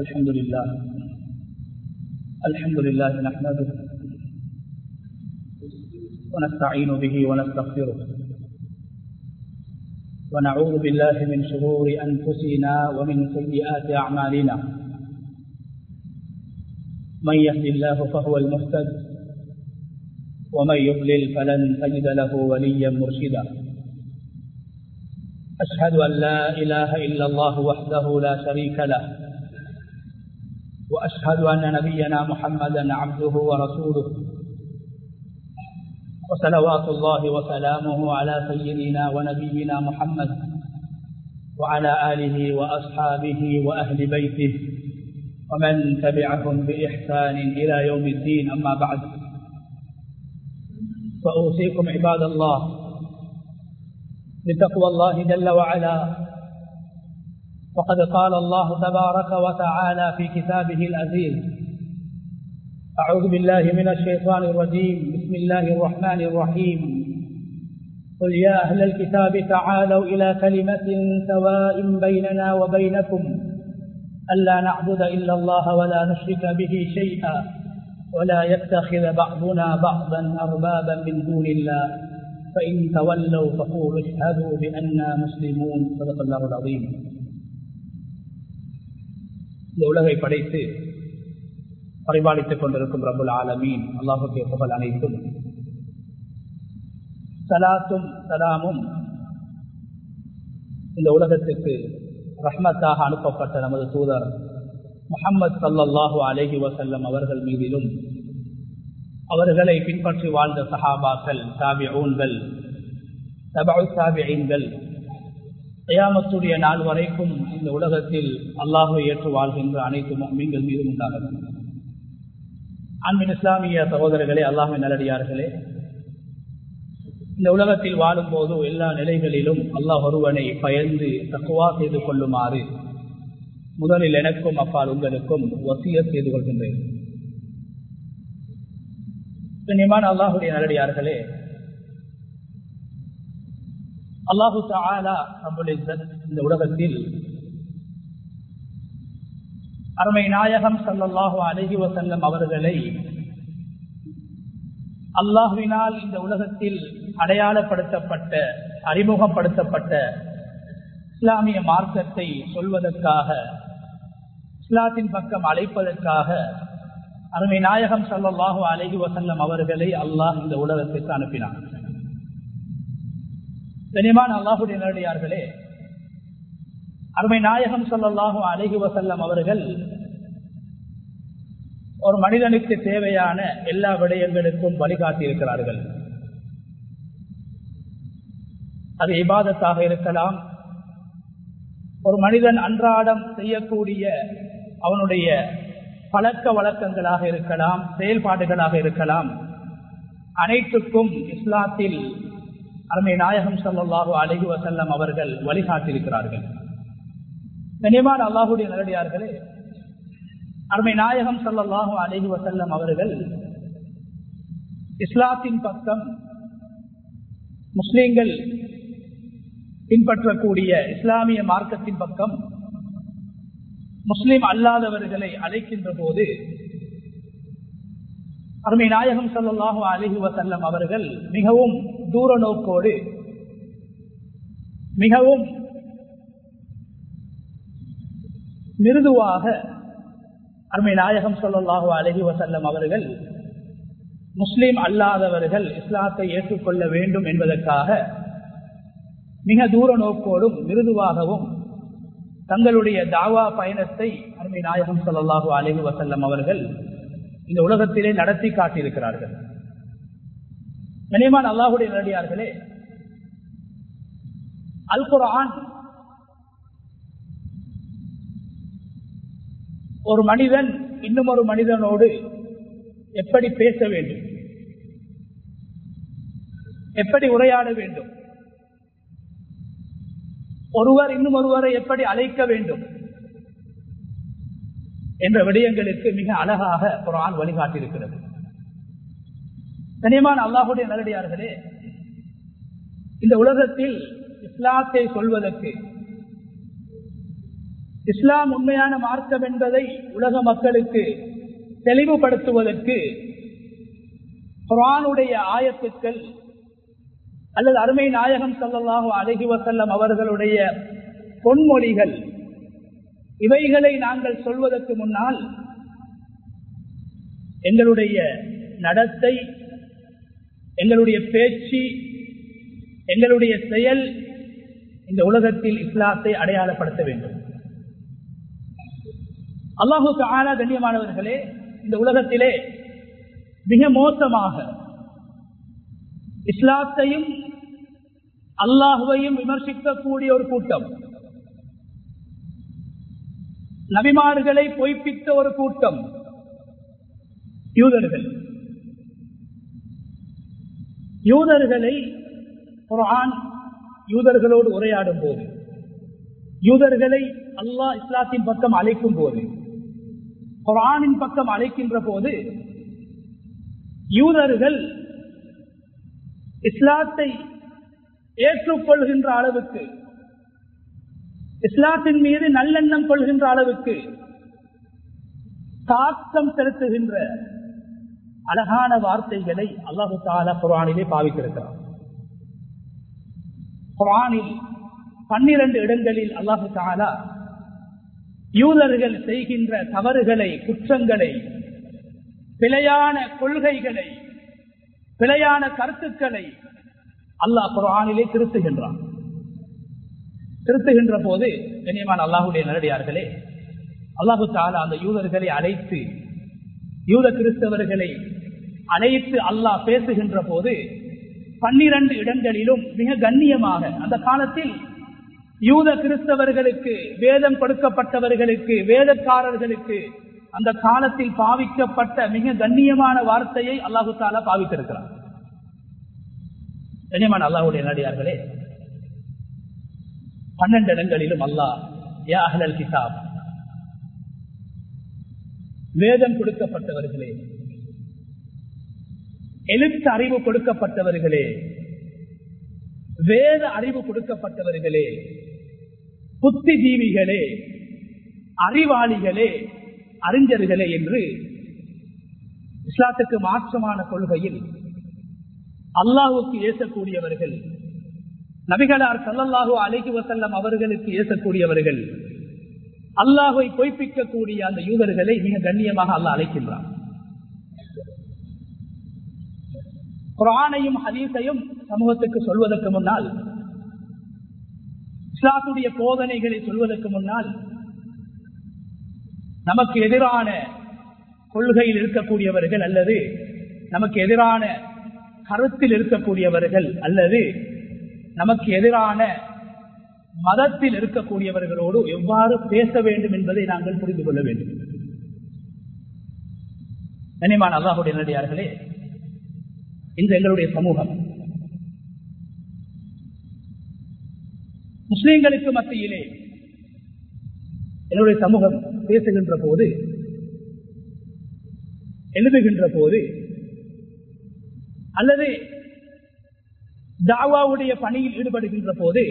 الحمد لله. الحمد لله نحمده ونستعين به ونستغفره. ونعوذ بالله من شرور أنفسنا ومن سيئات أعمالنا. من يهد الله فهو المهتد ومن يضلل فلن تجد له وليا مرشدا. أشهد أن لا إله إلا الله وحده لا شريك له وأشهد أن نبينا محمدا عبده ورسوله. وصلوات الله وسلامه على سيدنا ونبينا محمد وعلى آله وأصحابه وأهل بيته ومن تبعهم بإحسان إلى يوم الدين. أما بعد فأوصيكم عباد الله بتقوى الله جل وعلا وقد قال الله تبارك وتعالى في كتابه العزيز أعوذ بالله من الشيطان الرجيم بسم الله الرحمن الرحيم. قل يا أهل الكتاب تعالوا إلى كلمة سواء بيننا وبينكم ألا نعبد إلا الله ولا نشرك به شيئا ولا يتخذ بعضنا بعضا أربابا من دون الله. فإن تولوا فقولوا اشهدوا بأننا مسلمون. صدق الله العظيم. இந்த உலகை படைத்து பரிபாலித்துக் கொண்டிருக்கும் ரபுல் ஆலமீன் அல்லாஹுடைய புகழ் அனைத்தும். சலாத்தும் சலாமும் இந்த உலகத்துக்கு ரஹ்மத்தாக அனுப்பப்பட்ட நமது தூதர் முகமது சல்லாஹு அலஹி வசல்லம் அவர்கள் மீதிலும் அவர்களை பின்பற்றி வாழ்ந்த சஹாபாக்கள் தாபி ஊன்கள் தபாவு தாபியங்கள் கயாமத்துடைய நாள் வரைக்கும் இந்த உலகத்தில் அல்லாஹை ஏற்று வாழ்கின்ற அனைத்து மீன்கள் மீதும் உண்டாகும் அன்பின் இஸ்லாமிய சகோதரர்களே அல்லாஹ் நல்லடியார்களே இந்த உலகத்தில் வாழும் போது எல்லா நிலைகளிலும் அல்லாஹ் ஒருவனை பயந்து தக்குவா செய்து கொள்ளுமாறு முதலில் எனக்கும் அப்பால் உங்களுக்கும் வசிய செய்து கொள்கின்றேன். கண்ணியமான அல்லாஹுடைய நல்லடியார்களே அல்லாஹு தாலா இந்த உலகத்தில் அருமை நாயகம் சல்லாஹு அழகி வசல்லம் அவர்களை அல்லாஹுவினால் இந்த உலகத்தில் அடையாளப்படுத்தப்பட்ட அறிமுகப்படுத்தப்பட்ட இஸ்லாமிய மார்க்கத்தை சொல்வதற்காக இஸ்லாத்தின் பக்கம் அழைப்பதற்காக அருமை நாயகம் சல்லாஹு அழகி வசல்லம் அவர்களை அல்லாஹ் இந்த உலகத்திற்கு அனுப்பினார் கனிமான அல்லாஹுடைய நேரடியார்களே அருமை நாயகம் சொல்லல்லாகும் அழகி வசல்லம் அவர்கள் ஒரு மனிதனுக்கு தேவையான எல்லா விடயங்களுக்கும் வழிகாட்டி இருக்கிறார்கள் அது இபாதத்தாக இருக்கலாம். ஒரு மனிதன் அன்றாடம் செய்யக்கூடிய அவனுடைய பழக்க வழக்கங்களாக இருக்கலாம் செயல்பாடுகளாக இருக்கலாம். அனைத்துக்கும் இஸ்லாத்தில் அருமை நாயகம் சல்லாஹூ அலஹி வசல்லம் அவர்கள் வழிகாட்டியிருக்கிறார்கள். கனியமான அல்லாஹுடைய நல்லடியார்களே அருமை நாயகம் சல்லாஹூ அலஹி வசல்லம் அவர்கள் இஸ்லாத்தின் பக்கம் முஸ்லீம்கள் பின்பற்றக்கூடிய இஸ்லாமிய மார்க்கத்தின் பக்கம் முஸ்லீம் அல்லாதவர்களை அழைக்கின்ற போது அருமை நாயகம் சல்லாஹூ அலஹி வசல்லம் அவர்கள் மிகவும் தூர நோக்கோடு மிகவும் மிருதுவாக அருமை நாயகம் சொல்லல்லாஹு அழகி வசல்லம் அவர்கள் முஸ்லீம் அல்லாதவர்கள் இஸ்லாத்தை ஏற்றுக்கொள்ள வேண்டும் என்பதற்காக மிக தூர நோக்கோடும் மிருதுவாகவும் தங்களுடைய தாவா பயணத்தை அருமை நாயகம் சொல்லல்லாஹு அழகி வசல்லம் அவர்கள் இந்த உலகத்திலே நடத்தி காட்டியிருக்கிறார்கள். கனிமான் அல்லாஹுடைய நடிகார்களே அல் குரான் ஒரு மனிதன் இன்னும் ஒரு மனிதனோடு எப்படி பேச வேண்டும்? எப்படி உரையாட வேண்டும்? ஒருவர் இன்னும் ஒருவரை எப்படி அழைக்க வேண்டும்? என்ற விடயங்களுக்கு மிக அழகாக குரான் வழிகாட்டியிருக்கிறது. கனியமான அல்லாஹுடைய நல்லடியார்களே இந்த உலகத்தில் இஸ்லாத்தை சொல்வதற்கு இஸ்லாம் உண்மையான மார்க்கம் என்பதை உலக மக்களுக்கு தெளிவுபடுத்துவதற்கு குரானுடைய ஆயத்துக்கள் அல்லது அருமை நாயகம் சொல்லலாக அழகி வசல்லம் அவர்களுடைய பொன்மொழிகள் இவைகளை நாங்கள் சொல்வதற்கு முன்னால் எங்களுடைய நடத்தை எங்களுடைய பேச்சு எங்களுடைய செயல் இந்த உலகத்தில் இஸ்லாத்தை அடையாளப்படுத்த வேண்டும். அல்லாஹுக்கு ஆனா கண்ணியமானவர்களே இந்த உலகத்திலே மிக மோசமாக இஸ்லாத்தையும் அல்லாஹுவையும் விமர்சிக்கக்கூடிய ஒரு கூட்டம் நபிமார்களை பொய்ப்பித்த ஒரு கூட்டம் யூதர்கள். யூதர்களை குரான் யூதர்களோடு உரையாடும் போது யூதர்களை அல்லாஹ் இஸ்லாத்தின் பக்கம் அழைக்கும் போது குரானின் பக்கம் அழைக்கின்ற போது யூதர்கள் இஸ்லாத்தை ஏற்றுக்கொள்கின்ற அளவுக்கு இஸ்லாத்தின் மீது நல்லெண்ணம் கொள்கின்ற அளவுக்கு தாக்கம் செலுத்துகின்ற அழகான வார்த்தைகளை அல்லாஹு தாலா குரானிலே பாவித்திருக்கிறார் குரானில் பன்னிரண்டு இடங்களில் அல்லாஹு தாலா யூதர்கள் செய்கின்ற தவறுகளை குற்றங்களை பிழையான கொள்கைகளை பிழையான கருத்துக்களை அல்லாஹ் குரானிலே திருத்துகின்றான். திருத்துகின்ற போது கண்ணியமான அல்லாஹுடைய நேரடியார்களே அல்லாஹு தாலா அந்த யூதர்களை அழைத்து யூத கிறிஸ்தவர்களை அழைத்து அல்லாஹ் பேசுகின்ற போது பன்னிரண்டு இடங்களிலும் மிக கண்ணியமாக அந்த காலத்தில் யூத கிறிஸ்தவர்களுக்கு வேதம் கொடுக்கப்பட்டவர்களுக்கு வேதக்காரர்களுக்கு அந்த காலத்தில் பாவிக்கப்பட்ட மிக கண்ணியமான வார்த்தையை அல்லாஹு தாலா பாவித்திருக்கிறார் கண்ணியமான அல்லாஹுடைய நடிகார்களே பன்னெண்டு இடங்களிலும் அல்லாஹ் யா அஹ்லல் கிதாப் வேதம் கொடுக்கப்பட்டவர்களே எழுத்து அறிவு கொடுக்கப்பட்டவர்களே. வேத அறிவு கொடுக்கப்பட்டவர்களே. புத்திஜீவிகளே. அறிவாளிகளே. அறிஞர்களே என்று இஸ்லாத்துக்கு மாற்றமான கொள்கையில் அல்லாஹுக்கு ஏசக்கூடியவர்கள் நபிகளார் சல்லல்லாஹு அலைகி வசல்லம் அவர்களுக்கு ஏசக்கூடியவர்கள் அல்லாஹை பொய்ப்பிக்கக்கூடிய அந்த யூதர்களை மிக கண்ணியமாக அல்ல அழைக்கின்றார் குரானையும் ஹதீஸையும் சமூகத்துக்கு சொல்வதற்கு முன்னால் இஸ்லாத்துடைய போதனைகளை சொல்வதற்கு முன்னால் நமக்கு எதிரான கொள்கையில் இருக்கக்கூடியவர்கள் அல்லது நமக்கு எதிரான கருத்தில் இருக்கக்கூடியவர்கள் அல்லது நமக்கு எதிரான மதத்தில் இருக்கக்கூடியவர்களோடு எவ்வாறு பேச வேண்டும் என்பதை நாங்கள் புரிந்து கொள்ள வேண்டும். கனிமான் அல்லாஹுடைய நடிகார்களே இந்த எங்களுடைய சமூகம். முஸ்லிம்களுக்கு மத்தியிலே என்னுடைய சமூகம் பேசுகின்ற போது எழுதுகின்ற போது அல்லது தாவாவுடைய பணியில் ஈடுபடுகின்ற போது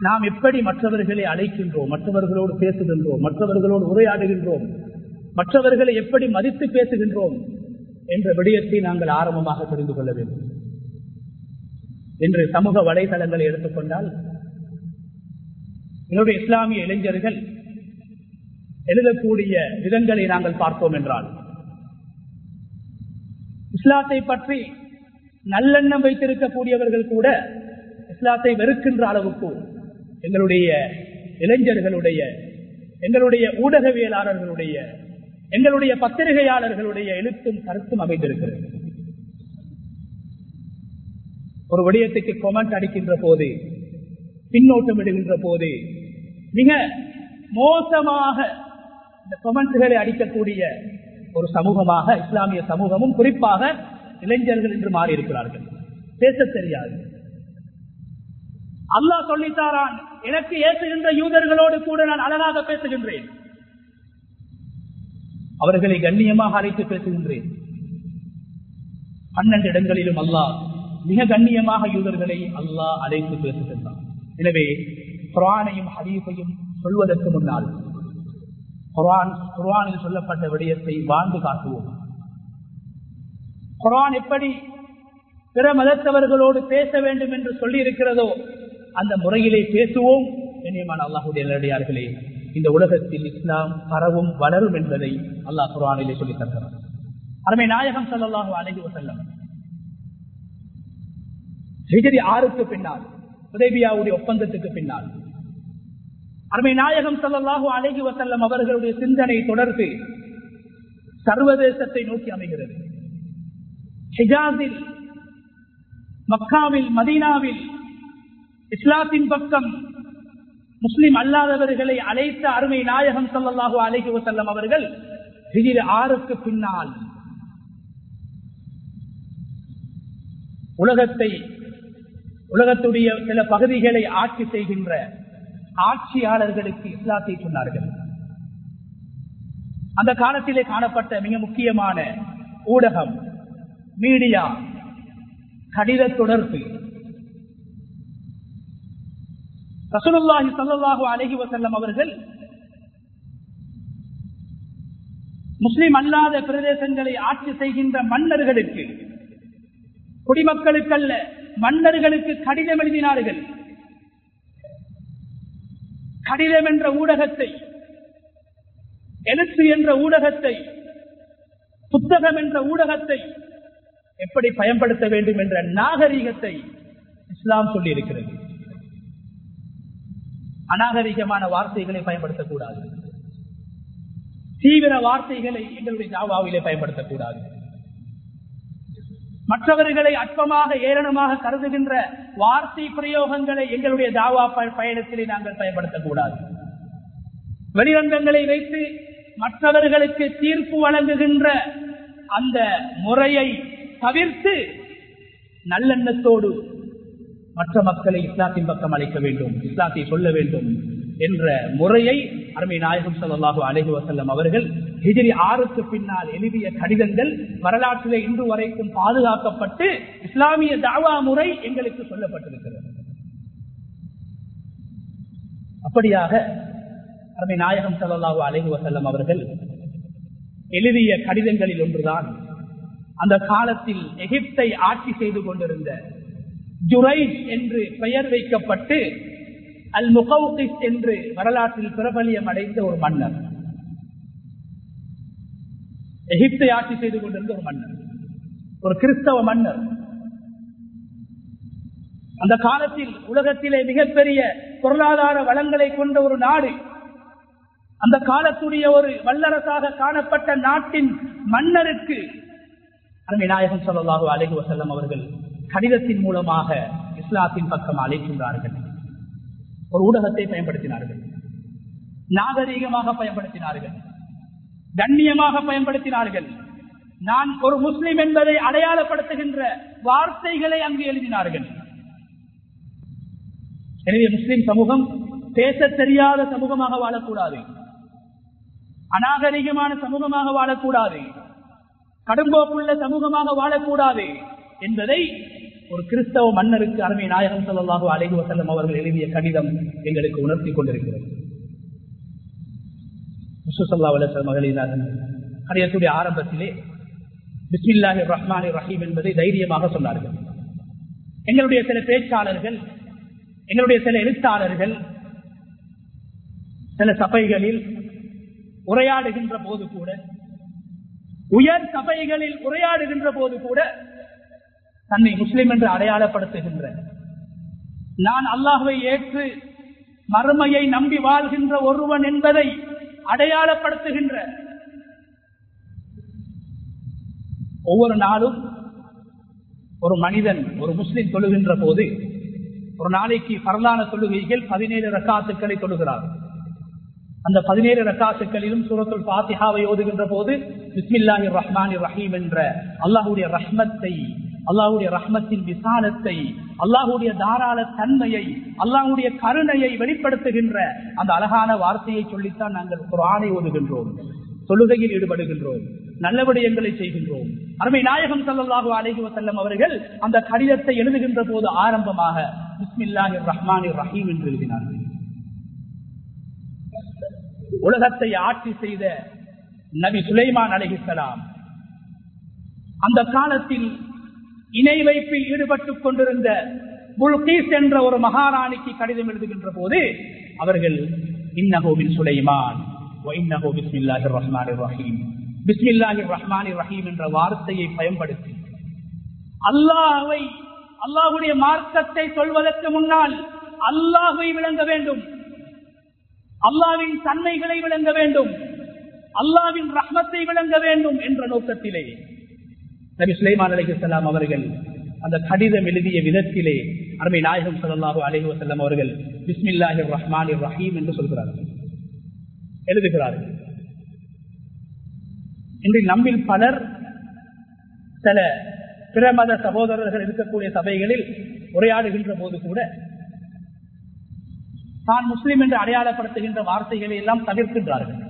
நாம் எப்படி மற்றவர்களை அழைக்கின்றோம் மற்றவர்களோடு பேசுகின்றோம் மற்றவர்களோடு உரையாடுகின்றோம் மற்றவர்களை எப்படி மதித்து பேசுகின்றோம் என்ற விடயத்தை நாங்கள் ஆரம்பமாக தெரிந்து கொள்ள வேண்டும். இன்று சமூக வலைதளங்களை எடுத்துக்கொண்டால் என்னுடைய இஸ்லாமிய இளைஞர்கள் எழுதக்கூடிய விதங்களை நாங்கள் பார்ப்போம் என்றால் இஸ்லாத்தை பற்றி நல்லெண்ணம் வைத்திருக்கக்கூடியவர்கள் கூட இஸ்லாத்தை வெறுக்கின்ற அளவுக்கு எங்களுடைய இளைஞர்களுடைய எங்களுடைய ஊடகவியலாளர்களுடைய எங்களுடைய பத்திரிகையாளர்களுடைய எழுத்தும் கருத்தும் அமைந்திருக்கிறது. ஒரு விடயத்துக்கு கொமெண்ட் அடிக்கின்ற போது பின்னோட்டம் இடுகின்ற போது மிக மோசமாக இந்த கொமெண்ட்களை அடிக்கக்கூடிய ஒரு சமூகமாக இஸ்லாமிய சமூகமும் குறிப்பாக இளைஞர்கள் என்று மாறி இருக்கிறார்கள் பேச தெரியாது. அல்லாஹ் சொல்லித்தாரான் எனக்கு ஏசுகின்ற யூதர்களோடு கூட நான் அழகாக பேசுகின்றேன். அவர்களை கண்ணியமாக அழைத்து பேசுகின்றேன். பன்னெண்டு இடங்களிலும் அல்லாஹ் மிக கண்ணியமாக யூதர்களை அல்லாஹ் அழைத்து பேசுகின்றான். எனவே குரானையும் ஹரீஃபையும் சொல்வதற்கு முன்னால் குரான் குரானில் சொல்லப்பட்ட விடயத்தை வாழ்ந்து காட்டுவோம். குரான் எப்படி பிற மதத்தவர்களோடு பேச வேண்டும் என்று சொல்லி இருக்கிறதோ அந்த முறையிலே பேசுவோம். இனியமான அல்லாஹுடைய நேரடியார்களே இந்த உலகத்தில் இஸ்லாம் பரவும் வளரும் என்பதை அல்லாஹ் குரானிலே சொல்லித் தருகிறார் அருமை நாயகம் ஸல்லல்லாஹு அழகி வசல்லம் ஹிஜரி ஆறுக்கு பின்னால் உதேபியாவுடைய ஒப்பந்தத்துக்கு பின்னால். அருமை நாயகம் ஸல்லல்லாஹு அழகி வசல்லம் அவர்களுடைய சிந்தனை தொடர்ந்து சர்வதேசத்தை நோக்கி அமைகிறது. ஹிஜாஸில் மக்காவில் மதீனாவில் இஸ்லாத்தின் பக்கம் முஸ்லிம் அல்லாதவர்களை அழைத்த அருமை நாயகம் ஸல்லல்லாஹு அலைஹி வசல்லம் அவர்கள் ஹிஜ்ரி ஆறுக்கு பின்னால் உலகத்தை உலகத்துடைய சில பகுதிகளை ஆட்சி செய்கின்ற ஆட்சியாளர்களுக்கு இஸ்லாத்தை சொன்னார்கள். அந்த காலத்திலே காணப்பட்ட மிக முக்கியமான ஊடகம் மீடியா கடித தொடர்பு. ரசூலுல்லாஹி சல்லாஹு அலஹி வசல்லம் அவர்கள் முஸ்லிம் அல்லாத பிரதேசங்களை ஆட்சி செய்கின்ற மன்னர்களுக்கு குடிமக்களுக்கல்ல மன்னர்களுக்கு கடிதம் எழுதினார்கள். கடிதம் என்ற ஊடகத்தை எழுத்து என்ற ஊடகத்தை புத்தகம் என்ற ஊடகத்தை எப்படி பயன்படுத்த வேண்டும் என்ற நாகரிகத்தை இஸ்லாம் சொல்லியிருக்கிறது. அநாகரிகமான வார்த்தைகளை பயன்படுத்தக்கூடாது. தீவிர வார்த்தைகளை எங்களுடைய ஜாவாவிலே பயன்படுத்தக்கூடாது. மற்றவர்களை அற்பமாக ஏளனமாக கருதுகின்ற வார்த்தை பிரயோகங்களை எங்களுடைய தாவா பயணத்திலே நாங்கள் பயன்படுத்தக்கூடாது. வெளிரங்கங்களை வைத்து மற்றவர்களுக்கு தீர்ப்பு வழங்குகின்ற அந்த முறையை தவிர்த்து நல்லெண்ணத்தோடு மற்ற மக்களை இஸ்லாத்தின் பக்கம் அழைக்க வேண்டும் இஸ்லாத்தை சொல்ல வேண்டும் என்ற முறையை அருமை நாயகம் ஸல்லல்லாஹு அலஹி வசல்லம் அவர்கள் எதிரி ஆறுக்கு பின்னால் எழுதிய கடிதங்கள் வரலாற்றிலே இன்று வரைக்கும் பாதுகாக்கப்பட்டு இஸ்லாமிய தாவா முறை எங்களுக்கு சொல்லப்பட்டிருக்கிறது. அப்படியாக அருமை நாயகம் ஸல்லல்லாஹு அலஹி வசல்லம் அவர்கள் எழுதிய கடிதங்களில் ஒன்றுதான். அந்த காலத்தில் எகிப்தை ஆட்சி செய்து கொண்டிருந்த ஜுரைஜ் என்று பெயர் வைக்கப்பட்டு அல் முகவுகிஸ் என்று வரலாற்றில் பிரபலியம் அடைந்த ஒரு மன்னர். எகிப்தை ஆட்சி செய்து கொண்டிருந்த ஒரு மன்னர். ஒரு கிறிஸ்தவ மன்னர். அந்த காலத்தில் உலகத்திலே மிகப்பெரிய பொருளாதார வளங்களை கொண்ட ஒரு நாடு. அந்த காலத்துடைய ஒரு வல்லரசாக காணப்பட்ட நாட்டின் மன்னருக்கு அருமை நாயகம் சொல்லலாக அலைஹி வசல்லம் அவர்கள் கடிதத்தின் மூலமாக இஸ்லாத்தின் பக்கம் அழைக்கின்றார்கள். ஒரு ஊடகத்தை பயன்படுத்தினார்கள். நாகரீகமாக பயன்படுத்தினார்கள். கண்ணியமாக பயன்படுத்தினார்கள். நான் ஒரு முஸ்லிம் என்பதை அடையாளப்படுத்துகின்ற வார்த்தைகளை அங்கு எழுதினார்கள். எனவே முஸ்லிம் சமூகம் பேச தெரியாத சமூகமாக வாழக்கூடாது. அநாகரிகமான சமூகமாக வாழக்கூடாது. கடும்போக்குள்ள சமூகமாக வாழக்கூடாது. என்பதை ஒரு கிறிஸ்தவ மன்னருக்கு அருமை நாயகம் சொல்லலாக அலைஹி வசல்லம் அவர்கள் எழுதிய கடிதம் எங்களுக்கு உணர்த்தி கொண்டிருக்கிறது. கடிதத்துடைய ஆரம்பத்திலே பிஸ்மில்லாஹி ரஹ்மானி ரஹீம் என்பதை தைரியமாக சொன்னார்கள். எங்களுடைய சில பேச்சாளர்கள் எங்களுடைய சில எழுத்தாளர்கள் சில சபைகளில் உரையாடுகின்ற போது கூட உயர் சபைகளில் உரையாடுகின்ற போது கூட தன்னை முஸ்லிம் என்று அடையாளப்படுத்துகின்ற. நான் அல்லாஹுவை ஏற்று மறுமையை நம்பி வாழ்கின்ற ஒருவன் என்பதை அடையாளப்படுத்துகின்ற. ஒவ்வொரு நாளும் ஒரு மனிதன் ஒரு முஸ்லிம் தொழுகின்ற போது ஒரு நாளைக்கு பரலான தொழுகைகள் பதினேழு ரக்காத்துக்களை தொழுகிறார். அந்த பதினேழு ரக்காத்துக்களிலும் சூரத்துல் பாத்திஹாவை ஓதுகின்ற போது பிஸ்மில்லாஹி ரஹ்மான் ரஹீம் என்ற அல்லாஹுடைய ரஹ்மத்தை அல்லாஹுடைய ரஹ்மத்தின் விசாலத்தை அல்லாஹுடைய தாராள தன்மையை அல்லாஹுடைய கருணையை வெளிப்படுத்துகின்ற அந்த அழகான வார்த்தையை சொல்லித்தான் நாங்கள் குரானை ஓதுகின்றோம். தொழுகையில் ஈடுபடுகின்றோம். நல்ல விடயங்களை செய்கின்றோம். அருமை நாயகம் சல்லாஹூ அலஹி வசல்லம் அவர்கள் அந்த கடிதத்தை எழுதுகின்ற போது ஆரம்பமாக பிஸ்மில்லாஹி ரஹ்மான் ரஹீம் என்று எழுதினார்கள். உலகத்தை ஆட்சி செய்த நபி சுலைமான் அலஹிசலாம் அந்த காலத்தில் இணை வைப்பில் ஈடுபட்டுக் கொண்டிருந்த புல்கீஸ் என்ற ஒரு மகாராணிக்கு கடிதம் எழுதுகின்ற போது அவர்கள் இன்னஹோபின் சுலைமான் பிஸ்மில்லாஹி ரஹ்மான் ரஹீம். பிஸ்மில்லாஹி ரஹ்மான் ரஹீம் என்ற வார்த்தையை பயன்படுத்தி அல்லாஹை அல்லாஹுடைய மார்க்கத்தை சொல்வதற்கு முன்னால் அல்லாஹை விளங்க வேண்டும். அல்லாவின் தன்மைகளை விளங்க வேண்டும். அல்லாவின் ரஹ்மத்தை விளங்க வேண்டும் என்ற நோக்கத்திலே நபி சுலைமான் அலிஹலாம் அவர்கள் அந்த கடிதம் எழுதிய விதத்திலே அருமை நாயகம் சல்லாஹூ அலஹி வசல்லம் அவர்கள் பிஸ்மில்லாஹி ரஹ்மான் ரஹீம் என்று சொல்கிறார்கள். எழுதுகிறார்கள். இன்று நம்மில் பலர் சில பிற மத சகோதரர்கள் இருக்கக்கூடிய சபைகளில் உரையாடுகின்ற போது கூட தான் முஸ்லீம் என்று அடையாளப்படுத்துகின்ற வார்த்தைகளை எல்லாம் தவிர்க்கின்றார்கள்.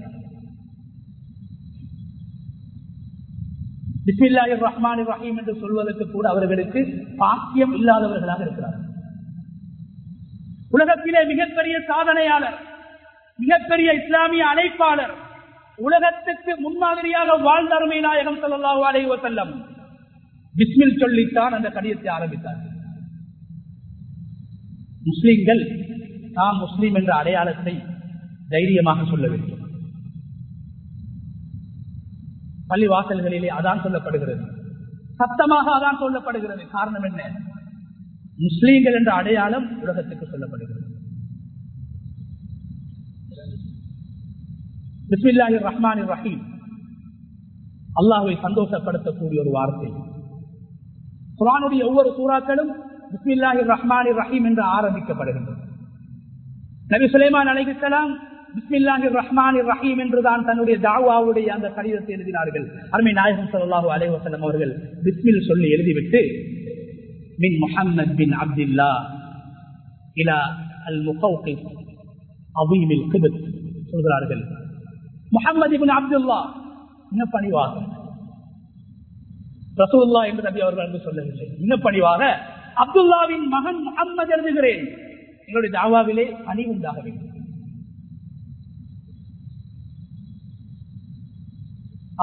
பிஸ்மில்லாஹி ரஹ்மான் ரஹீம் என்று சொல்வதற்கு கூட அவர்களுக்கு பாக்கியம் இல்லாதவர்களாக இருக்கிறார்கள். உலகத்திலே மிகப்பெரிய சாதனையாளர் மிகப்பெரிய இஸ்லாமிய அழைப்பாளர் உலகத்துக்கு முன்மாதிரியாக வாழ்ந்தருமை நாயகம் சொல்லலாஹு அலைஹி செல்லம் பிஸ்மில் சொல்லித்தான் அந்த கடிதத்தை ஆரம்பித்தார் முஸ்லிம்கள் தாம் முஸ்லீம் என்ற அடையாளத்தை தைரியமாக சொல்ல வேண்டும். பள்ளி வாசல்களிலே அதான் சொல்லப்படுகிறது. சத்தமாக அதான் சொல்லப்படுகிறது. காரணம் என்ன? முஸ்லீம்கள் என்ற அடையாளம் உலகத்துக்கு சொல்லப்படுகிறது. பிஸ்மில்லாஹி ரஹ்மான் ரஹீம் அல்லாஹுவை சந்தோஷப்படுத்தக்கூடிய ஒரு வார்த்தை. குரானுடைய ஒவ்வொரு சூறாக்களும் பிஸ்மில்லாஹி ரஹ்மான் ரஹீம் என்று ஆரம்பிக்கப்படுகின்றது நபி சுலைமான் அலைகிஸ்லாம் பிஸ்மில்லாஹி ரஹ்மான் ரஹீம் என்றுதான் தன்னுடைய தாவாவுடைய அந்த கடிதத்தை எழுதினார்கள். அருமை நாயகம் சல்லாஹூ அலைவசலம் அவர்கள் பிஸ்மில் சொல்லி எழுதிவிட்டு மின் முஹம்மத் பின் அப்துல்லா இலா அல் முகௌகி அவீமில் கிபத் சொல்கிறார்கள். முகமது பின் அப்துல்லா இன்னும் பணிவாக ரசூல்லா என்று நபி அவர்கள் அன்பு சொல்லவில்லை. இன்னும் பணிவாக அப்துல்லாவின் மகன் முகம்மது எழுதுகிறேன். எங்களுடைய தாவாவிலே பணி உண்டாக வேண்டும்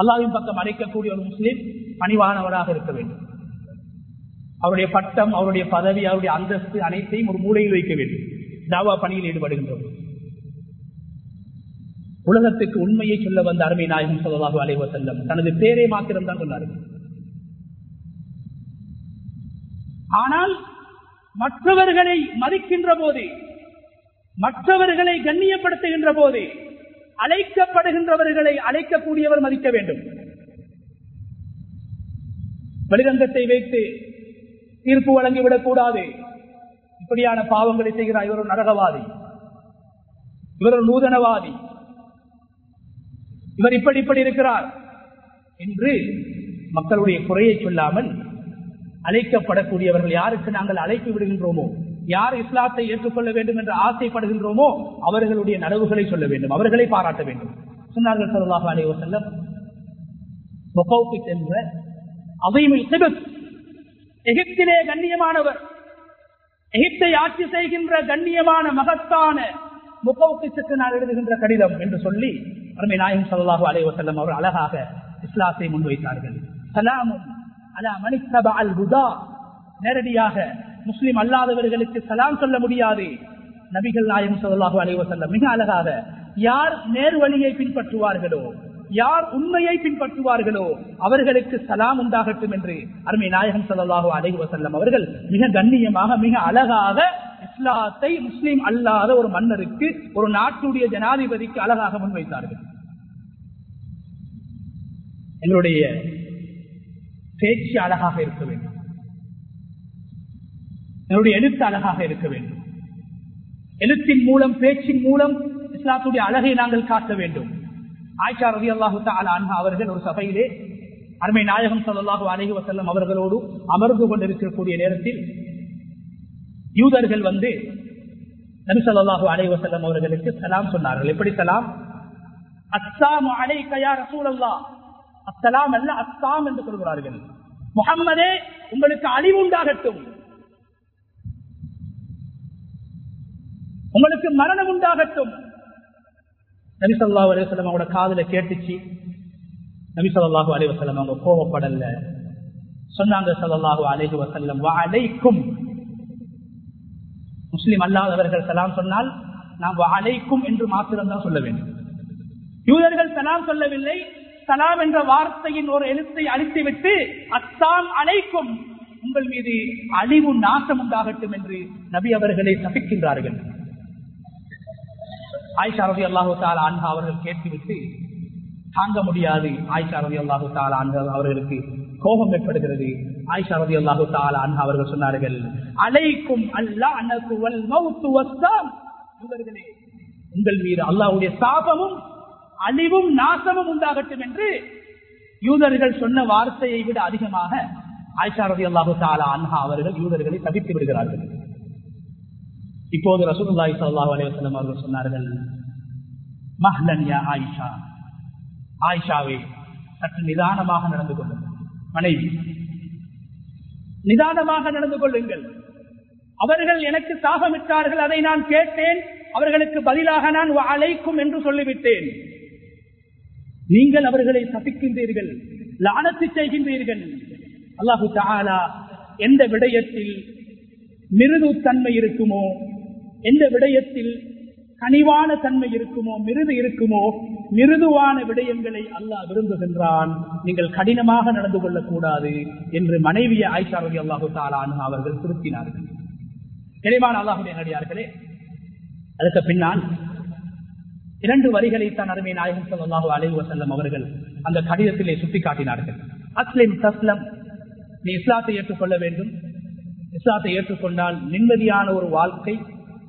அல்லாவின் பக்கம் அழைக்கக்கூடிய ஒரு முஸ்லீம் பணிவானவராக இருக்க வேண்டும். அவருடைய பட்டம் அவருடைய பதவி அவருடைய அந்தஸ்து அனைத்தையும் ஒரு மூலையில் வைக்க வேண்டும். தாவா பணியில் ஈடுபடுகின்றோம் உலகத்துக்கு உண்மையை சொல்ல வந்த அருமை நாயகம் சொல்லலாக அலைவ செல்லம் தனது பேரை மாத்திரம் தான் சொன்னார்கள் ஆனால் மற்றவர்களை மதிக்கின்ற போது மற்றவர்களை கண்ணியப்படுத்துகின்ற போது அழைக்கப்படுகின்றவர்களை அழைக்கக்கூடியவர் மதிக்க வேண்டும். வெளிரங்கத்தை வைத்து தீர்ப்பு வழங்கிவிடக் கூடாது இப்படியான பாவங்களை செய்கிறார் இவர் ஒரு நரகவாதி. இவர் ஒரு நூதனவாதி. இவர் இப்படி இப்படி இருக்கிறார் என்று மக்களுடைய குறையை சொல்லாமல் அழைக்கப்படக்கூடியவர்கள் யாருக்கு நாங்கள் அழைப்பு விடுகின்றோமோ? யார் இஸ்லாத்தை ஏற்றுக்கொள்ள வேண்டும் என்று ஆசைப்படுகின்றோமோ அவர்களுடைய நடவுகளை சொல்ல வேண்டும் அவர்களை பாராட்ட வேண்டும். சொன்னார்கள் சல்லாஹ் அலி வசல்லம் என்ற அவைமில் எகிப்திலே கண்ணியமானவர் எகிப்தை ஆட்சி செய்கின்ற கண்ணியமான மகத்தான முகவுக்கு நான் எழுதுகின்ற கடிதம் என்று சொல்லி அருமை நாயகம் சல்லாஹூ அலே வசல்லம் அவர் அழகாக இஸ்லாத்தை முன்வைத்தார்கள். சலாமும் அலா மணித்தப அல் நேரடியாக முஸ்லிம் அல்லாதவர்களுக்கு சலாம் சொல்ல முடியாது. நபிகள் நாயகம் சொல்லாஹு அலைவசல்ல மிக அழகாக யார் நேர் வழியை பின்பற்றுவார்களோ யார் உண்மையை பின்பற்றுவார்களோ அவர்களுக்கு சலாம் உண்டாகட்டும் என்று அருமை நாயகம் சல்லாஹூ அலைஹி வசல்லம் அவர்கள் மிக கண்ணியமாக மிக அழகாக இஸ்லாத்தை முஸ்லீம் அல்லாத ஒரு மன்னருக்கு ஒரு நாட்டுடைய ஜனாதிபதிக்கு அழகாக முன்வைத்தார்கள். எங்களுடைய பேச்சு அழகாக இருக்க வேண்டும். என்னுடைய எழுத்து அழகாக இருக்க வேண்டும். எழுத்தின் மூலம் பேச்சின் மூலம் இஸ்லாத்துடைய அழகை நாங்கள் காட்ட வேண்டும். ஆயிஷா ரவி அல்லாஹு அன்ஹா அவர்கள் ஒரு சபையிலே அருமை நாயகம் சல்லாஹூ அலஹி வசல்லம் அவர்களோடு அமர்ந்து கொண்டிருக்கக்கூடிய நேரத்தில் யூதர்கள் வந்து நபி சொல்லாஹூ அலஹி வசல்லம் அவர்களுக்கு சலாம் சொன்னார்கள். எப்படி சலாம்? அஸ்ஸாம் அலைக்கயா ரசூல் அல்லா அஸ்லாம் அல்ல அஸ்ஸாம் என்று சொல்கிறார்கள். முகம்மதே உங்களுக்கு அழிவு உங்களுக்கு மரணம் உண்டாகட்டும். நபி அலுவலம் அவங்களோட காதுல கேட்டுச்சு. நபிசல்லாஹு அலைவசலம் அவங்க கோபப்படல. சொன்னாங்க சல்லாஹு அலிஹி வசல்லம் அலைக்கும். முஸ்லிம் அல்லாதவர்கள் சலாம் சொன்னால் நாம் அழைக்கும் என்று மாத்திரம்தான் சொல்ல வேண்டும். யூதர்கள் சலாம் சொல்லவில்லை. சலாம் என்ற வார்த்தையின் ஒரு எழுத்தை அழித்துவிட்டு அத்தாம் அழைக்கும் உங்கள் மீது அழிவு நாசம் உண்டாகட்டும் என்று நபி அவர்களை தப்பிக்கின்றார்கள். ஆயிஷா ரவி அல்லாஹு தால அன்ஹா அவர்கள் கேட்டுவிட்டு தாங்க முடியாது ஆயிஷா ரவி அல்லாஹு தாலா அன்ஹா அவர்களுக்கு கோபம் ஏற்படுகிறது. ஆயிஷா ரவி அல்லாஹு தாலா அன்ஹா அவர்கள் சொன்னார்கள் அலைக்கும் அல்லா அன்னக்கு இவர்களே உங்கள் மீது அல்லாஹ்வுடைய சாபமும் அழிவும் நாசமும் உண்டாகட்டும் என்று யூதர்கள் சொன்ன வார்த்தையை விட அதிகமாக ஆயிஷா ரவி அல்லாஹு தாலா அன்ஹா அவர்கள் யூதர்களை தவித்து விடுகிறார்கள். இப்போது ரசூலுல்லாஹி சல்லாஹ் அலைஹி அவர்கள் சொன்னார்கள் மஹ்லன்யா ஆயிஷா. ஆயிஷாவே சற்று நிதானமாக நடந்து கொள்ளுங்கள். மனைவி நிதானமாக நடந்து கொள்ளுங்கள். அவர்கள் எனக்கு தாகமிட்டார்கள் அதை நான் கேட்டேன். அவர்களுக்கு பதிலாக நான் அழைக்கும் என்று சொல்லிவிட்டேன். நீங்கள் அவர்களை சபிக்கின்றீர்கள் லானத்து செய்கின்றீர்கள். அல்லாஹு தாலா எந்த விடயத்தில் மிருதுத்தன்மை இருக்குமோ எந்த விடயத்தில் கனிவான தன்மை இருக்குமோ மிருது இருக்குமோ மிருதுவான விடயங்களை அல்லாஹ் விரும்புகின்றான் நீங்கள் கடினமாக நடந்து கொள்ளக்கூடாது என்று மனைவியை ஆயிஷா ரவி அல்லாஹு தாலானு அவர்கள் திருத்தினார்கள். இறைவான அல்லாஹுடைய நடிகார்களே அதுக்கு பின்னால் இரண்டு வரிகளை தான் அருமை நாயகம் சொல்லாஹு அலைவு வசல்லம் அவர்கள் அந்த கடிதத்திலே சுட்டிக்காட்டினார்கள். அஸ்லிம் தஸ்லம் நீ இஸ்லாத்தை ஏற்றுக்கொள்ள வேண்டும். இஸ்லாத்தை ஏற்றுக்கொண்டால் நிம்மதியான ஒரு வாழ்க்கை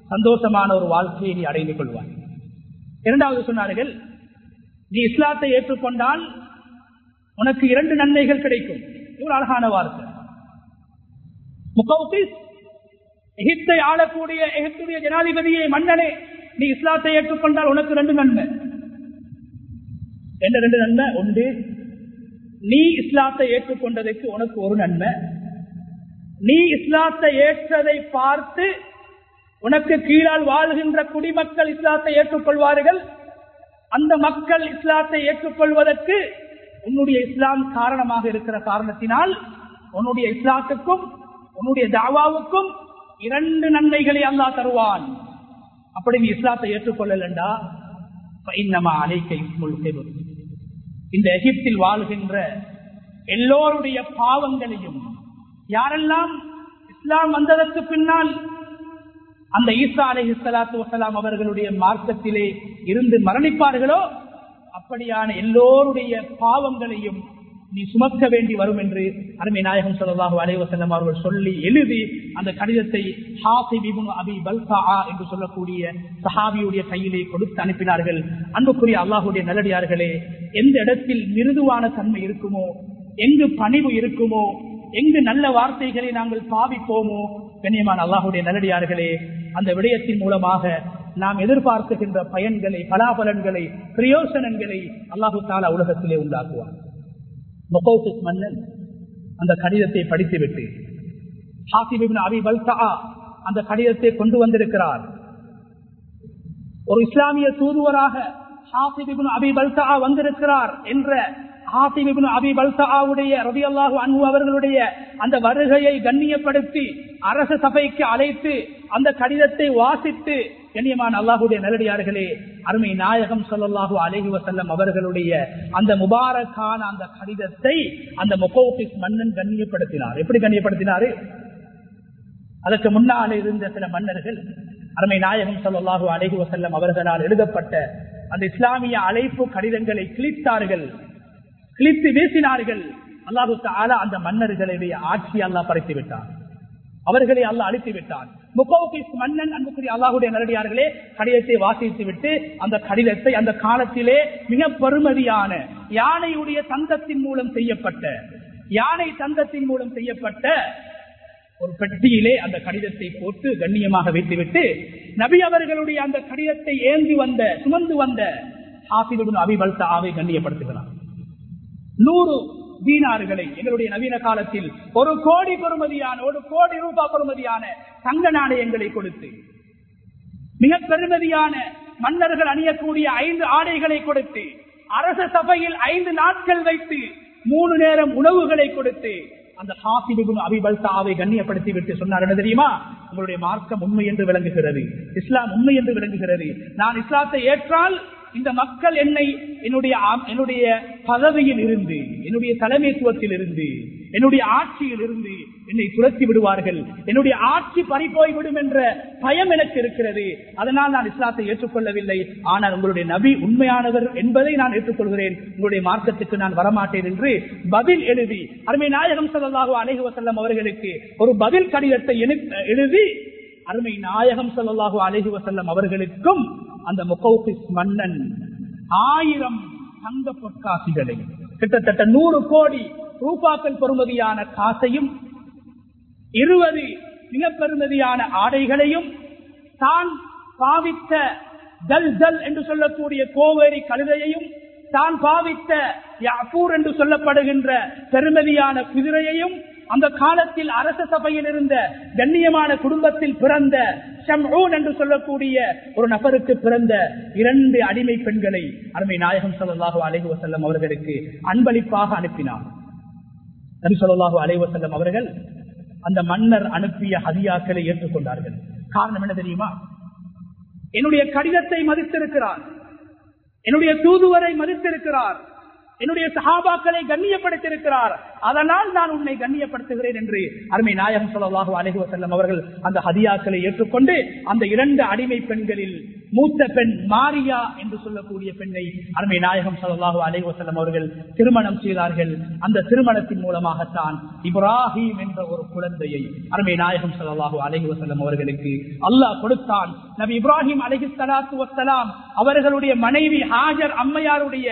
சந்தோஷமான ஒரு வாழ்க்கையை நீ அடைந்து கொள்வாய். இரண்டாவது சொன்னார்கள் நீ இஸ்லாத்தை ஏற்றுக்கொண்டால் உனக்கு இரண்டு நன்மைகள் கிடைக்கும். இவ்வளவு அழகான வார்த்தை. முகவுகிஸ் எகிப்தை ஆளக்கூடிய எகிப்துடைய ஜனாதிபதியை மன்னனே நீ இஸ்லாத்தை ஏற்றுக்கொண்டால் உனக்கு ரெண்டு நன்மை. என்ன ரெண்டு நன்மை? உண்டு நீ இஸ்லாத்தை ஏற்றுக்கொண்டதற்கு உனக்கு ஒரு நன்மை. நீ இஸ்லாத்தை ஏற்றதை பார்த்து உனக்கு கீழால் வாழ்கின்ற குடிமக்கள் இஸ்லாத்தை ஏற்றுக்கொள்வார்கள். அந்த மக்கள் இஸ்லாத்தை ஏற்றுக்கொள்வதற்கு உன்னுடைய இஸ்லாம் காரணமாக இருக்கிற காரணத்தினால் உன்னுடைய இஸ்லாத்துக்கும் உன்னுடைய தாவாவுக்கும் இரண்டு நன்மைகளை அல்லா தருவான். அப்படி நீ இஸ்லாத்தை ஏற்றுக்கொள்ளலண்டா? இன்னமா அலைக்கை இந்த எகிப்தில் வாழ்கின்ற எல்லோருடைய பாவங்களையும் யாரெல்லாம் இஸ்லாம் வந்ததற்கு பின்னால் அந்த ஈசா அலஹி சலாத்து வசலாம் அவர்களுடைய மார்க்கத்திலே இருந்து மரணிப்பார்களோ? அப்படியான எல்லோருடைய பாவங்களையும் நீ சுமக்க வேண்டி வரும் என்று அருமை நாயகம் சொல்லலாக அலைவசல்லம் அவர்கள் சொல்லி எழுதி அந்த கடிதத்தை அபி பல்சா என்று சொல்லக்கூடிய சஹாபியுடைய கையிலே கொடுத்து அனுப்பினார்கள். அன்புக்குரிய அல்லாஹுடைய நல்லடியார்களே எந்த இடத்தில் மிருதுவான தன்மை இருக்குமோ எங்கு பணிவு இருக்குமோ எங்கு நல்ல வார்த்தைகளை நாங்கள் பாவிப்போமோ கண்ணியமான அல்லாஹுடைய நல்லடியார்களே அந்த விடயத்தின் மூலமாக நாம் எதிர்பார்க்கின்ற பயன்களை பலாபலன்களை பிரயோசனங்களை அல்லாஹு தாலா உலகத்திலே உண்டாக்குவார் மன்னன் அந்த கடிதத்தை படித்துவிட்டு அபி பல்சா அந்த கடிதத்தை கொண்டு வந்திருக்கிறார். ஒரு இஸ்லாமிய தூதுவராக அபி பல்சா வந்திருக்கிறார் என்ற அபி அல்லாஹு அவர்களுடைய அந்த வருகையை கண்ணியப்படுத்தி அரச சபைக்கு அழைத்து அந்த கடிதத்தை வாசித்து கண்ணியமான அல்லாஹுடைய நல்லடியார்களே அருமை நாயகம் சொல்லல்லாஹு அலஹி வசல்லம் அவர்களுடைய அந்த முபாரக்கான அந்த கடிதத்தை அந்த மொகோபிஸ் மன்னன் கண்ணியப்படுத்தினார். எப்படி கண்ணியப்படுத்தினாரு? அதற்கு முன்னால் இருந்த சில மன்னர்கள் அருமை நாயகம் சொல்லல்லாஹு அலஹி வசல்லம் அவர்களால் எழுதப்பட்ட அந்த இஸ்லாமிய அழைப்பு கடிதங்களை கிழித்தார்கள். கிழித்து வீசினார்கள். அல்லாஹு தாலா அந்த மன்னர்களுடைய ஆட்சி அல்லாஹ் படைத்து விட்டார் அவர்களை அல்லாஹ் அழித்து விட்டான் முகோபிஸ் மன்னன் அன்புக்குரிய அல்லாஹுடைய நேரடியார்களே கடிதத்தை வாசித்து விட்டு அந்த கடிதத்தை அந்த காலத்திலே மிக பெருமதியான யானையுடைய தந்தத்தின் மூலம் செய்யப்பட்ட யானை தந்தத்தின் மூலம் செய்யப்பட்ட ஒரு பெட்டியிலே அந்த கடிதத்தை போட்டு கண்ணியமாக வைத்துவிட்டு நபி அவர்களுடைய அந்த கடிதத்தை ஏந்தி வந்த சுமந்து வந்த ஹாஃபிதுடன் அபிபல்தாவை கண்ணியப்படுத்துகிறார் நூறு தீனாறுகளை எங்களுடைய நவீன காலத்தில் ஒரு கோடி பெறுமதியான ஒரு கோடி ரூபாய் பெறுமதியான தங்க நாணயங்களை கொடுத்து மிக பெருமதியான மன்னர்கள் அணியக்கூடிய ஐந்து ஆடைகளை கொடுத்து அரச சபையில் ஐந்து நாட்கள் வைத்து மூணு நேரம் உணவுகளை கொடுத்து அந்த ஹாசிபின் அபிபல்தாவை கண்ணியப்படுத்தி விட்டு சொன்னார் என்ன தெரியுமா? உங்களுடைய மார்க்கம் உண்மை என்று விளங்குகிறது இஸ்லாம் உண்மை என்று விளங்குகிறது. நான் இஸ்லாத்தை ஏற்றால் இந்த மக்கள் என்னை என்னுடைய என்னுடைய பதவியில் இருந்து என்னுடைய தலைமைத்துவத்தில் இருந்து என்னுடைய ஆட்சியில் இருந்து என்னை துரத்தி விடுவார்கள். என்னுடைய ஆட்சி பறிப்போய்விடும் என்ற பயம் எனக்கு இருக்கிறது. அதனால் நான் இஸ்லாத்தை ஏற்றுக்கொள்ளவில்லை. ஆனால் உங்களுடைய நபி உண்மையானவர் என்பதை நான் ஏற்றுக்கொள்கிறேன். உங்களுடைய மார்க்கத்துக்கு நான் வரமாட்டேன் என்று பதில் எழுதி அருமை நாயகம் சல்லாஹூ அலஹி செல்லம் அவர்களுக்கு ஒரு பதில் கடிதத்தை எழுதி அருமை நாயகம் சல்லாஹூ அலஹி வசல்லம் அவர்களுக்கும் அந்த முகௌபிஸ் மன்னன் ஆயிரம் தங்க பொற்காசிகளை கிட்டத்தட்ட நூறு கோடி ரூபாக்கள் பெறுமதியான காசையும் இருபது இனப்பெருமதியான ஆடைகளையும் தான் பாவித்த ஜல் ஜல் என்று சொல்லக்கூடிய கோவேரி கழுதையையும் தான் பாவித்த யாப்பூர் என்று சொல்லப்படுகின்ற பெருமதியான குதிரையையும் அந்த காலத்தில் அரச சபையில் இருந்த கண்ணியமான குடும்பத்தில் பிறந்த ஷம்ஊன் என்று சொல்லக்கூடிய ஒரு நபருக்கு பிறந்த இரண்டு அடிமை பெண்களை அருமை நாயகம் சொல்லலாக அலைகு வசல்லம் அவர்களுக்கு அன்பளிப்பாக அனுப்பினார். நபி சொல்லாஹூ அலைவசல்லம் அவர்கள் அந்த மன்னர் அனுப்பிய ஹதியாக்களை ஏற்றுக்கொண்டார்கள். காரணம் என்ன தெரியுமா? என்னுடைய கடிதத்தை மதித்திருக்கிறார். என்னுடைய தூதுவரை மதித்திருக்கிறார். என்னுடைய சஹாபாக்களை கண்ணியப்படுத்தியிருக்கிறார். அதனால் நான் உன்னை கண்ணியப்படுத்துகிறேன் என்று அருமை நாயகம் சொல்லலாக அலஹி வசல்லம் அவர்கள் அந்த ஹதியாக்களை ஏற்றுக்கொண்டு அந்த இரண்டு அடிமை பெண்களில் மூத்த பெண் மாரியா என்று சொல்லக்கூடிய பெண்ணை அருமை நாயகம் சொல்லலாக அலஹி வசல்லம் அவர்கள் திருமணம் செய்தார்கள். அந்த திருமணத்தின் மூலமாகத்தான் இப்ராஹிம் என்ற ஒரு குழந்தையை அருமை நாயகம் சொல்லலாக அலஹி வசல்லம் அவர்களுக்கு அல்லாஹ் கொடுத்தான். நபி இப்ராஹிம் அலஹி சலாத்து வசலாம் அவர்களுடைய மனைவி ஹாஜர் அம்மையாருடைய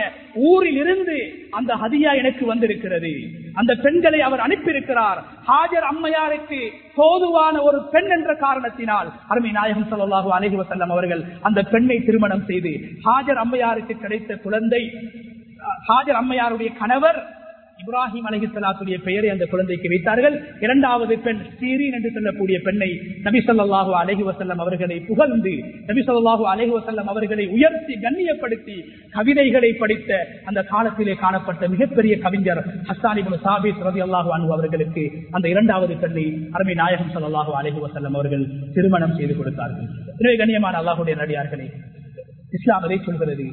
ஊரில் இருந்து அந்த ஹதியா எனக்கு வந்திருக்கிறது. அந்த பெண்களை அவர் அனுப்பியிருக்கிறார். ஹாஜர் அம்மையாருக்கு போதுவான ஒரு பெண் என்ற காரணத்தினால் அருமை நாயகம் சொல்லலாக அலஹி வசல்லம் அவர்கள் அந்த பெண்ணை திருமணம் செய்து ஹாஜர் அம்மையாருக்கு கிடைத்த குழந்தை ஹாஜர் அம்மையாருடைய கணவர் இப்ராஹிம் அலஹிசலாத்துடைய பெயரை அந்த குழந்தைக்கு வைத்தார்கள். இரண்டாவது பெண் சீரின் என்று சொல்லக்கூடிய பெண்ணை நபி சொல்லாஹு அலஹி வசல்லம் அவர்களை புகழ்ந்து நபி சொல்லாஹு அலஹி வசல்லம் அவர்களை உயர்த்தி கண்ணியப்படுத்தி கவிதைகளை படித்த அந்த காலத்திலே காணப்பட்ட மிகப்பெரிய கவிஞர் ஹஸ்தானிபுல் சாபிஸ் ரதி அல்லாஹு அனு அவர்களுக்கு அந்த இரண்டாவது பெண்ணை அருமை நாயகம் சொல்லாஹு அலஹி வசல்லம் அவர்கள் திருமணம் செய்து கொடுத்தார்கள். எனவே கண்ணியமான அல்லாஹுடைய நடிகார்களே இஸ்லாம் அதை சொல்கிறது?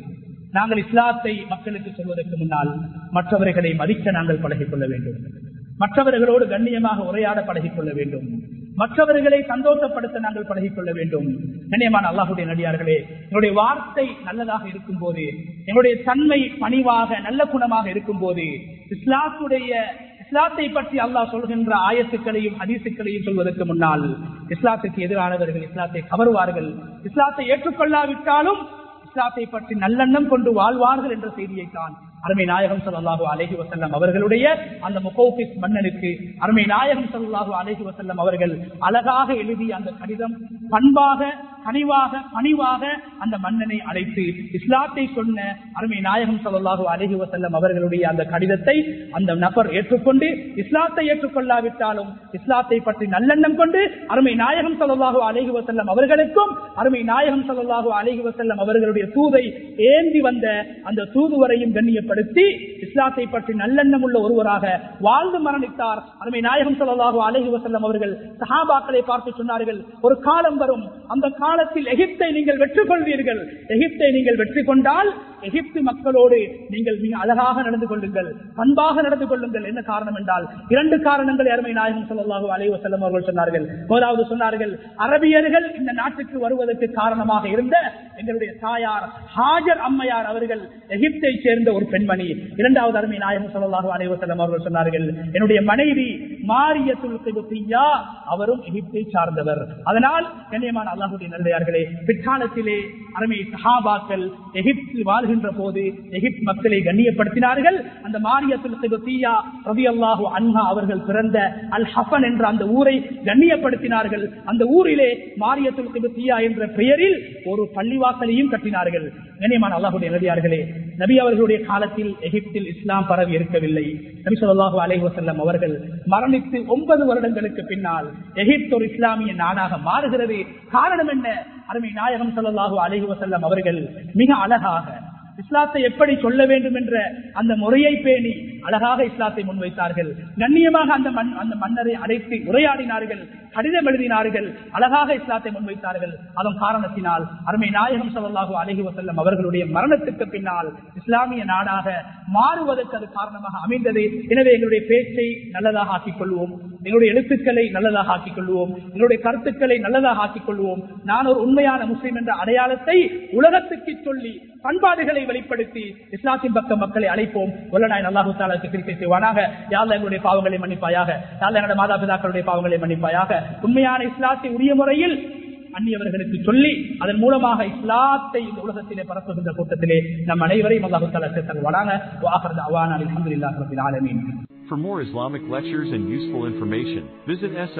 நாங்கள் இஸ்லாத்தை மக்களுக்கு சொல்வதற்கு முன்னால் மற்றவர்களை மதிக்க நாங்கள் பழகிக் கொள்ள வேண்டும். மற்றவர்களோடு கண்ணியமாக உரையாட பழகிக் கொள்ள வேண்டும். மற்றவர்களை சந்தோஷப்படுத்த நாங்கள் பழகிக் கொள்ள வேண்டும். கண்ணியமான அல்லாஹுடைய நடிகார்களே என்னுடைய வார்த்தை நல்லதாக இருக்கும் போது எங்களுடைய தன்மை பணிவாக நல்ல குணமாக இருக்கும் போது இஸ்லாத்துடைய இஸ்லாத்தை பற்றி அல்லாஹ் சொல்கின்ற ஆயத்துக்களையும் அதிசுக்களையும் சொல்வதற்கு முன்னால் இஸ்லாத்துக்கு எதிரானவர்கள் இஸ்லாத்தை கவருவார்கள். இஸ்லாத்தை ஏற்றுக்கொள்ளாவிட்டாலும் இஸ்லாத்தை பற்றி நல்லெண்ணம் கொண்டு வாழ்வார்கள் என்ற செய்தியை தான் அருமை நாயகம் சல்லாஹூ அலஹி வசல்லம் அவர்களுடைய அந்த முகோபிஸ் மன்னனுக்கு அருமை நாயகம் சல்லாஹூ அலஹி வசல்லம் அவர்கள் அழகாக எழுதிய அந்த கடிதம் பண்பாக கனிவாக பணிவாக அந்த மன்னனை அழைத்து இஸ்லாத்தை சொன்ன அருமை நாயகம் சல்லாஹூ அலஹி வசல்லம் அவர்களுடைய அந்த கடிதத்தை அந்த நபர் ஏற்றுக்கொண்டு இஸ்லாத்தை ஏற்றுக்கொள்ளாவிட்டாலும் இஸ்லாத்தை பற்றி நல்லெண்ணம் கொண்டு அருமை நாயகம் சல்லாஹூ அலஹி வசல்லம் அவர்களுக்கும் அருமை நாயகம் சல்லாஹூ அலஹி வசல்லம் அவர்களுடைய தூதை ஏந்தி வந்த அந்த தூதுவரையும் கண்ணியப்படுத்தி இஸ்லாத்தை பற்றி நல்லெண்ணம் உள்ள ஒருவராக வாழ்ந்து மரணித்தார். அருமை நாயகம் சல்லாஹூ அலஹி வசல்லம் அவர்கள் சஹாபாக்களை பார்த்து சொன்னார்கள் ஒரு காலம் வரும் அந்த காலத்தில் எகிப்தை நீங்கள் வெற்றி கொள்வீர்கள் எகிப்தை நீங்கள் வெற்றி கொண்டால் எகிப்து மக்களோடு நீங்கள் மிக அழகாக நடந்து கொள்ளுங்கள் பண்பாக நடந்து கொள்ளுங்கள். என்ன காரணம் என்றால் இரண்டு காரணங்கள் அருமை நாயகம் சொல்லலாக அலைவ செல்லம் அவர்கள் சொன்னார்கள். முதலாவது சொன்னார்கள் அரபியர்கள் இந்த நாட்டுக்கு வருவதற்கு காரணமாக இருந்த எங்களுடைய தாயார் ஹாஜர் அம்மையார் அவர்கள் எகிப்தை சேர்ந்த ஒரு பெண்மணி. இரண்டாவது அருமை நாயகம் சொல்லலாக அலைவ செல்லம் அவர்கள் சொன்னார்கள் என்னுடைய மனைவி மாரிய துல்கையா அவரும் எகிப்தை சார்ந்தவர். அதனால் கண்ணியமான அல்லாஹுடைய நல்லையார்களே பிற்காலத்திலே அருமை சஹாபாக்கள் எகிப்தில் வருகின்ற போது எகிப்த் மக்களை கண்ணியப்படுத்தினார்கள். அந்த மாரியத்துல் சிபத்தியா அன்ஹா அவர்கள் பிறந்த அல் ஹஃபன் என்ற அந்த ஊரை கண்ணியப்படுத்தினார்கள். அந்த ஊரிலே மாரியத்துல் சிபத்தியா என்ற பெயரில் ஒரு பள்ளிவாசலையும் கட்டினார்கள். கண்ணியமான அல்லாஹுடைய நபியார்களே நபி அவர்களுடைய காலத்தில் எகிப்தில் இஸ்லாம் பரவி இருக்கவில்லை. நபிசல்லாஹு அலைஹி வசல்லம் அவர்கள் மரணித்து ஒன்பது வருடங்களுக்கு பின்னால் எகிப்து ஒரு இஸ்லாமிய நாடாக மாறுகிறது. காரணம் என்ன? அருமை நாயகம் சல்லாஹூ அலைஹி வசல்லம் அவர்கள் மிக அழகாக இஸ்லாத்தை எப்படி சொல்ல வேண்டும் என்ற அந்த முறையை பேணி அழகாக இஸ்லாத்தை முன்வைத்தார்கள். கண்ணியமாக அந்த மண் அந்த மன்னரை அழைத்து உரையாடினார்கள். கடிதம் எழுதினார்கள். அழகாக இஸ்லாத்தை முன்வைத்தார்கள். அதன் காரணத்தினால் அருமை நாயகம் சல்லாஹூ அழகி வசல்லம் அவர்களுடைய மரணத்துக்கு பின்னால் இஸ்லாமிய நாடாக மாறுவதற்கு அது காரணமாக அமைந்தது. எனவே எங்களுடைய பேச்சை நல்லதாக ஆக்கிக் கொள்வோம் எங்களுடைய எழுத்துக்களை நல்லதாக ஆக்கிக் கொள்வோம் எங்களுடைய கருத்துக்களை நல்லதாக ஆக்கிக் கொள்வோம் நான் ஒரு உண்மையான முஸ்லீம் என்ற அடையாளத்தை உலகத்துக்கு சொல்லி பண்பாடுகளை வெளிப்படுத்தி இஸ்லாத்தின் பக்க மக்களை அழைப்போம். உள்ளனாய் அல்லாஹு தாலாக்கு கிரிக்கை செய்வானாக. யாழ்ல எங்களுடைய பாவங்களை மன்னிப்பாயாக யாழ்ல எங்களுடைய மாதா பிதாக்களுடைய பாவங்களை மன்னிப்பாயாக உண்மையான இஸ்லாத்தை உரிய முறையில் அந்நியவர்களுக்கு சொல்லி அதன் மூலமாக இஸ்லாத்தை இந்த உலகத்திலே பரப்புகின்ற கூட்டத்திலே நம் அனைவரையும் அல்லாஹு தாலா சேர்த்தல்வானாக வாஹர் அவான் அலமதுல்லாஹ் ஆலமீன். For more Islamic lectures and useful information, visit